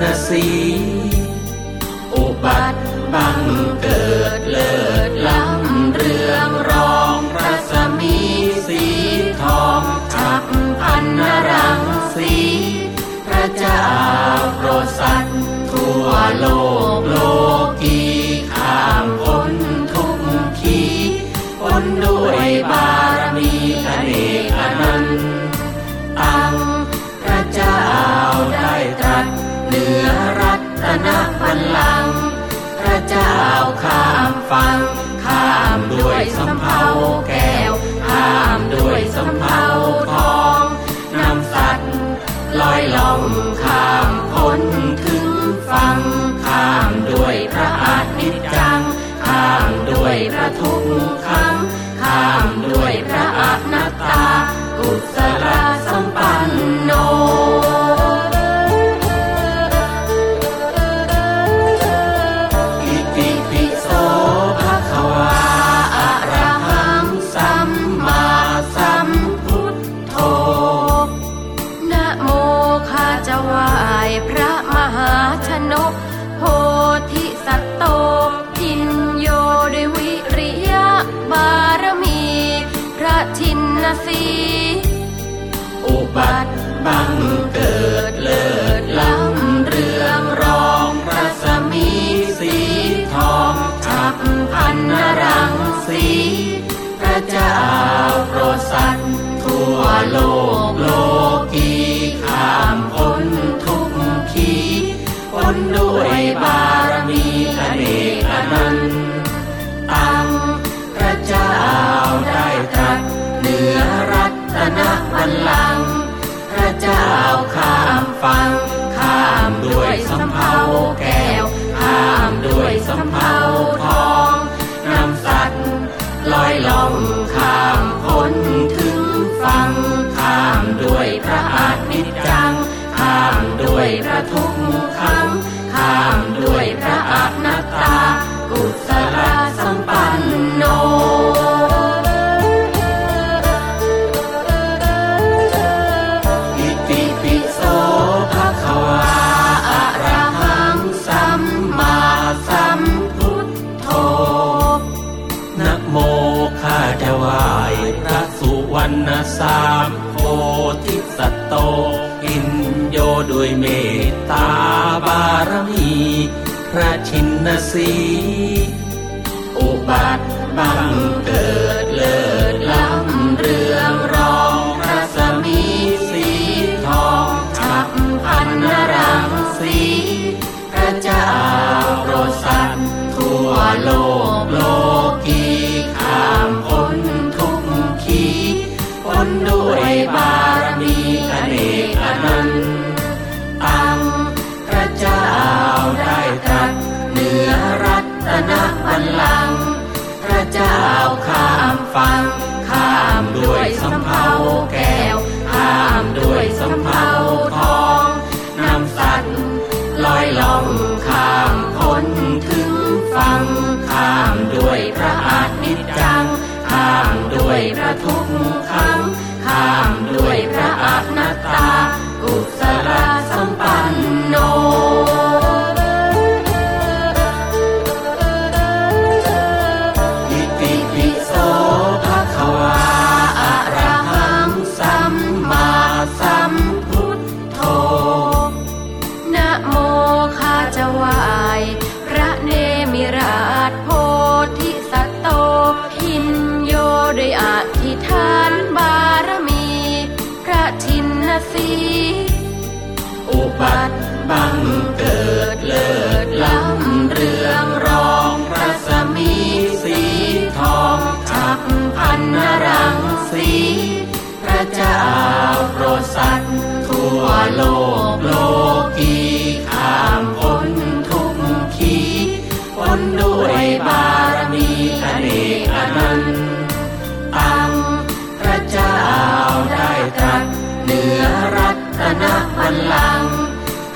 นาสีอุบัติบังาวข้ามฟังข้ามด้วยสำเภาาวโปรดสัตว์ทั่วโลก สามโพธิสัตโต อินโยด้วยเมตตาบารมี พระชินสีอุบัติบัง จ้าข้ามฟังข้ามด้วยสำเภาแก้วข้ามด้วยสำเภา นหลัง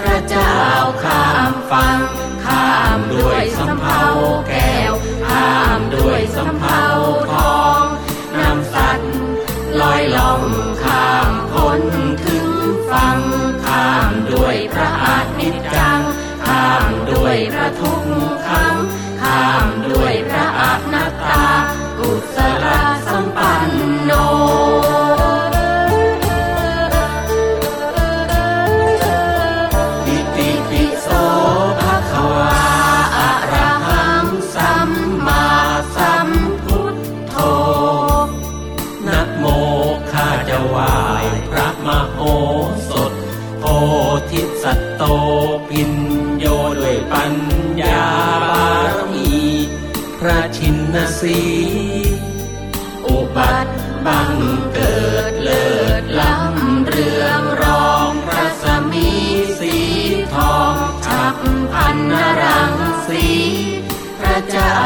พระเจ้าข้ามฟังข้ามด้วยสำเภาแก้วข้ามด้วยสำเภาทองนำสัตว์ลอยล่องข้ามพ้นถึงฟังข้ามด้วยพระอาทิตย์จังข้ามด้วยพระทุก บังเกิดเลิศล้ำเรืองรองพระสมีสีทองฉับพันนรังสีพระเจ้า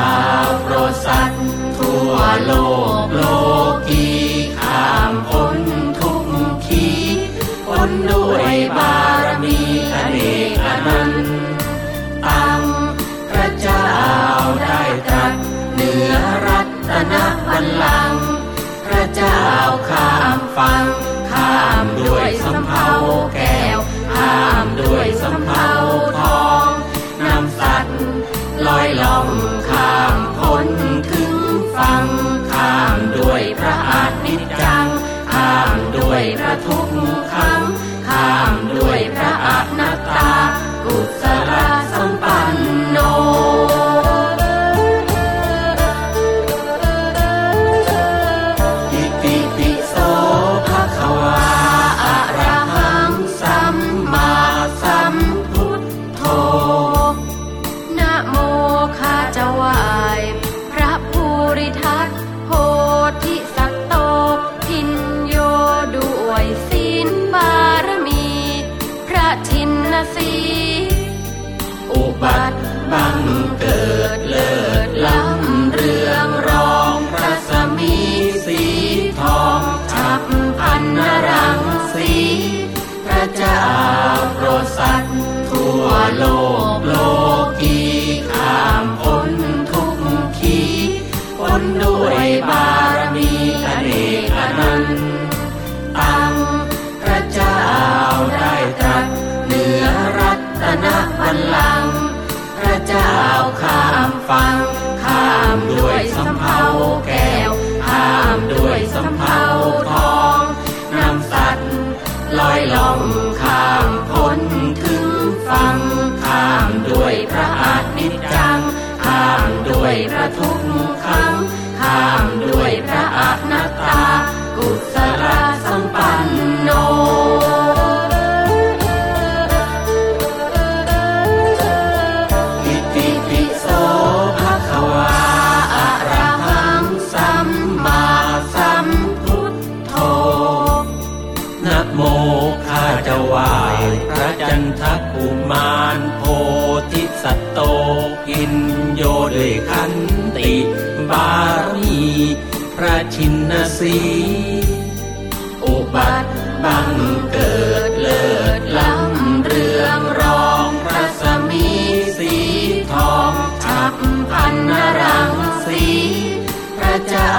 โปรดสัตว์ทั่วโลกโลกีข้ามพ้นทุกขีพ้นด้วยบารมีอเนกอนันต์ตั้งพระเจ้าได้ตรัสเหนือรัตนบัลลังก์ เจ้าข้ามฟังข้ามด้วยสำเภาแก้วข้ามด้วยสำเภาทองนำสัตว์ลอยล่อง ฟัง ข้ามด้วยสำเภาแก้ว ข้ามด้วยสำเภาทองนำสัตว์ลอยล่องข้ามพ้นถึงฟัง ข้ามด้วยพระอาทิตย์จัง ข้ามด้วยพระทุก นสีอุบัติบังเกิดเลิศล้ำเรืองรองพระสมีสีทองฉับพันนรังสีพระเจ้า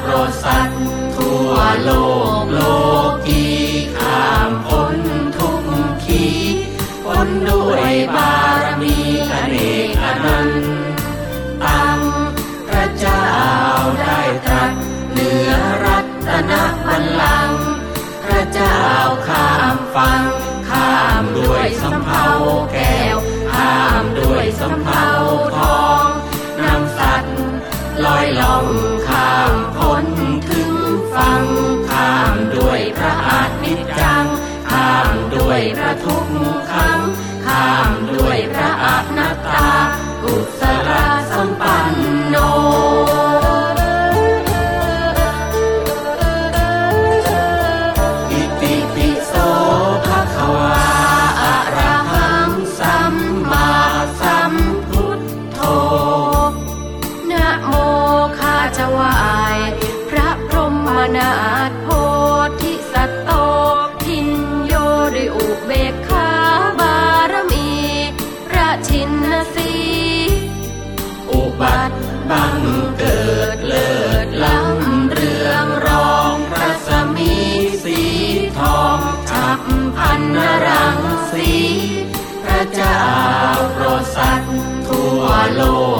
โปรดสัตว์ทั่วโลกโลกีข้ามพ้นทุกขีพ้นด้วยบารมีอเนกอนันต์ตังพระเจ้าได้ตรัส เจ้าข้ามฟังข้ามด้วยสำเภาแก้วข้ามด้วยสำเภาทองนำสัตว์ลอยล่องข้ามพ้นถึงฟังข้ามด้วยพระอานิจจังข้ามด้วยพระทุกขังข้ามด้วยพระอานั ชินสีอุบัติบังเกิดเลิศล้ำเรืองรองพระสมีสีทองฉับพันนรังสี พระเจ้าโปรดสัตว์ทั่วโลก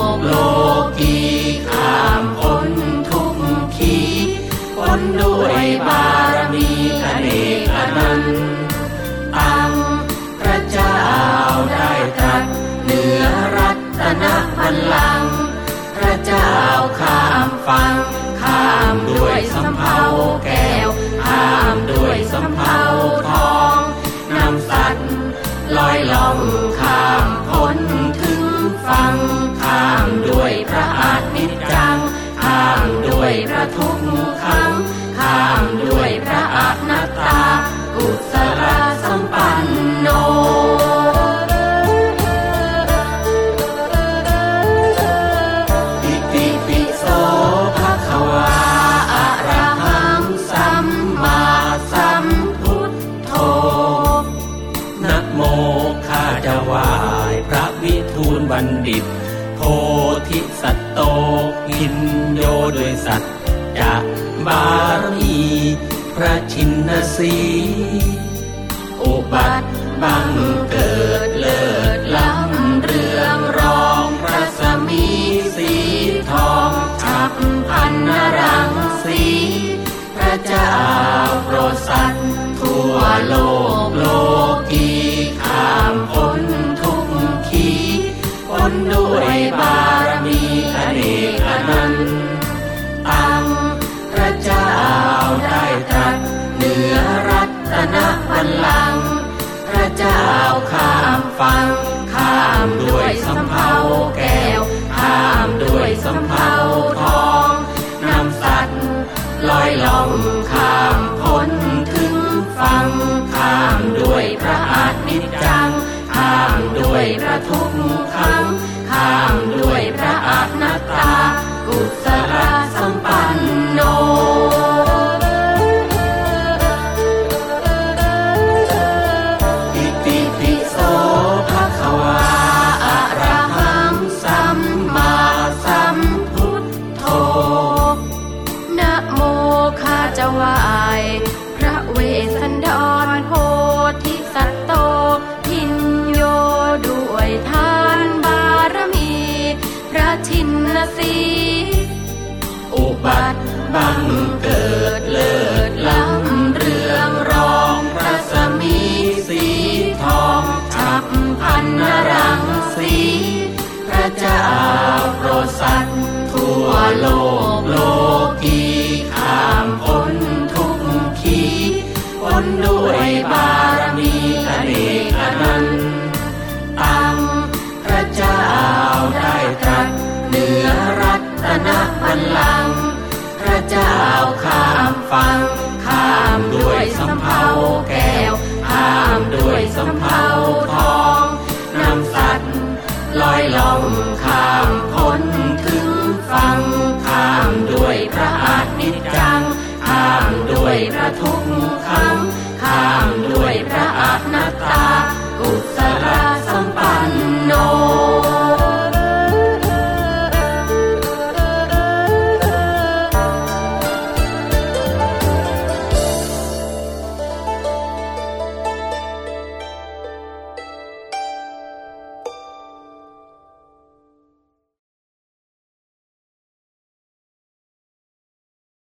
ระชินสีอุบัติบังเกิดเลิศล้ำเรืองรองพระสมีสีทองฉับพันนรังสีพระเจ้าโปรดสัตว์ทั่วโลกโลก ฟัง ข้ามด้วยสำเภาแก สีอุบัติบังเกิดเลิศล้ำเรืองรองพระสมีสีทองฉับพันนรังสีพระเจ้าโปรดสัตว์ทั่วโลกโลกีข้ามพ้นทุกขีพ้นด้วยบารมีอเนกอนันต์าวข้ามฟังข้ามด้วยสำเภาแก้วข้ามด้วยสำเภาทองนำสัตว์ลอยล่องข้ามพ้นถึงฟังข้ามด้วยพระอาทิตย์จังข้ามด้วยพระทุก